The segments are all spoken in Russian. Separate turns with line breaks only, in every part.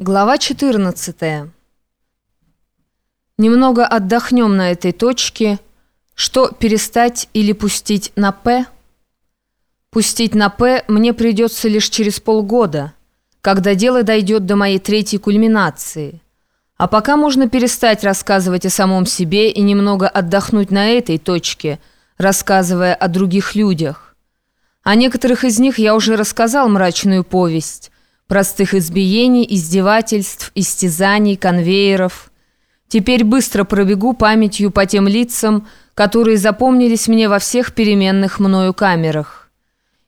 Глава 14. Немного отдохнем на этой точке. Что перестать или пустить на «П»? Пустить на «П» мне придется лишь через полгода, когда дело дойдет до моей третьей кульминации. А пока можно перестать рассказывать о самом себе и немного отдохнуть на этой точке, рассказывая о других людях. О некоторых из них я уже рассказал мрачную повесть, простых избиений, издевательств, истязаний, конвейеров. Теперь быстро пробегу памятью по тем лицам, которые запомнились мне во всех переменных мною камерах.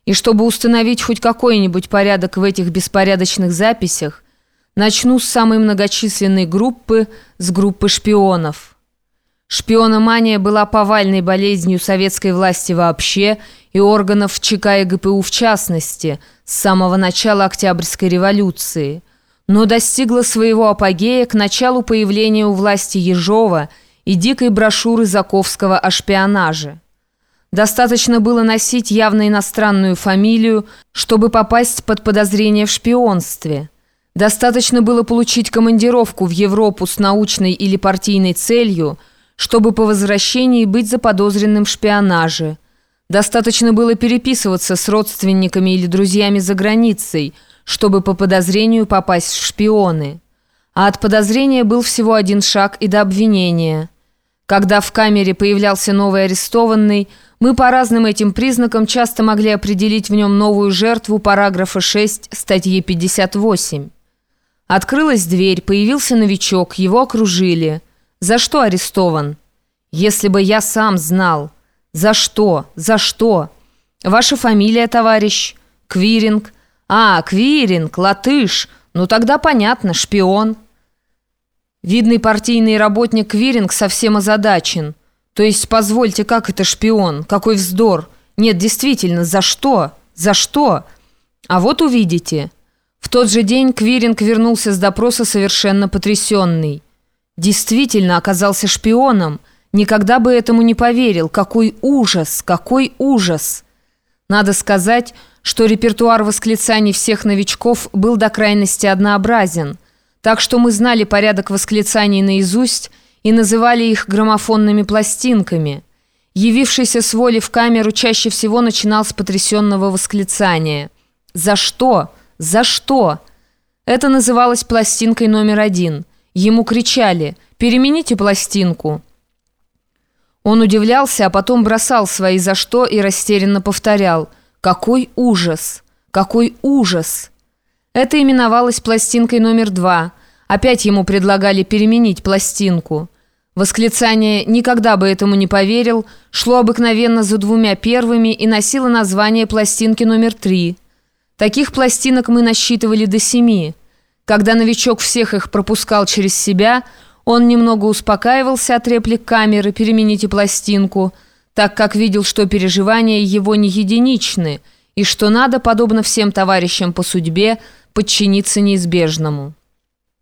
И чтобы установить хоть какой-нибудь порядок в этих беспорядочных записях, начну с самой многочисленной группы, с группы шпионов. Шпиономания была повальной болезнью советской власти вообще и органов ЧК и ГПУ в частности с самого начала Октябрьской революции, но достигла своего апогея к началу появления у власти Ежова и дикой брошюры Заковского о шпионаже. Достаточно было носить явно иностранную фамилию, чтобы попасть под подозрение в шпионстве. Достаточно было получить командировку в Европу с научной или партийной целью – чтобы по возвращении быть заподозренным в шпионаже. Достаточно было переписываться с родственниками или друзьями за границей, чтобы по подозрению попасть в шпионы. А от подозрения был всего один шаг и до обвинения. Когда в камере появлялся новый арестованный, мы по разным этим признакам часто могли определить в нем новую жертву параграфа 6 статьи 58. Открылась дверь, появился новичок, его окружили – за что арестован? Если бы я сам знал. За что? За что? Ваша фамилия, товарищ? Квиринг. А, Квиринг, латыш. Ну тогда понятно, шпион. Видный партийный работник Квиринг совсем озадачен. То есть, позвольте, как это шпион? Какой вздор? Нет, действительно, за что? За что? А вот увидите. В тот же день Квиринг вернулся с допроса совершенно потрясенный действительно оказался шпионом, никогда бы этому не поверил. Какой ужас, какой ужас! Надо сказать, что репертуар восклицаний всех новичков был до крайности однообразен, так что мы знали порядок восклицаний наизусть и называли их граммофонными пластинками. Явившийся с воли в камеру чаще всего начинал с потрясенного восклицания. «За что? За что?» Это называлось пластинкой номер один – Ему кричали «Перемените пластинку». Он удивлялся, а потом бросал свои «за что» и растерянно повторял «Какой ужас! Какой ужас!» Это именовалось пластинкой номер два. Опять ему предлагали переменить пластинку. Восклицание «никогда бы этому не поверил» шло обыкновенно за двумя первыми и носило название пластинки номер три. Таких пластинок мы насчитывали до семи. Когда новичок всех их пропускал через себя, он немного успокаивался от реплик камеры «перемените пластинку», так как видел, что переживания его не единичны и что надо, подобно всем товарищам по судьбе, подчиниться неизбежному.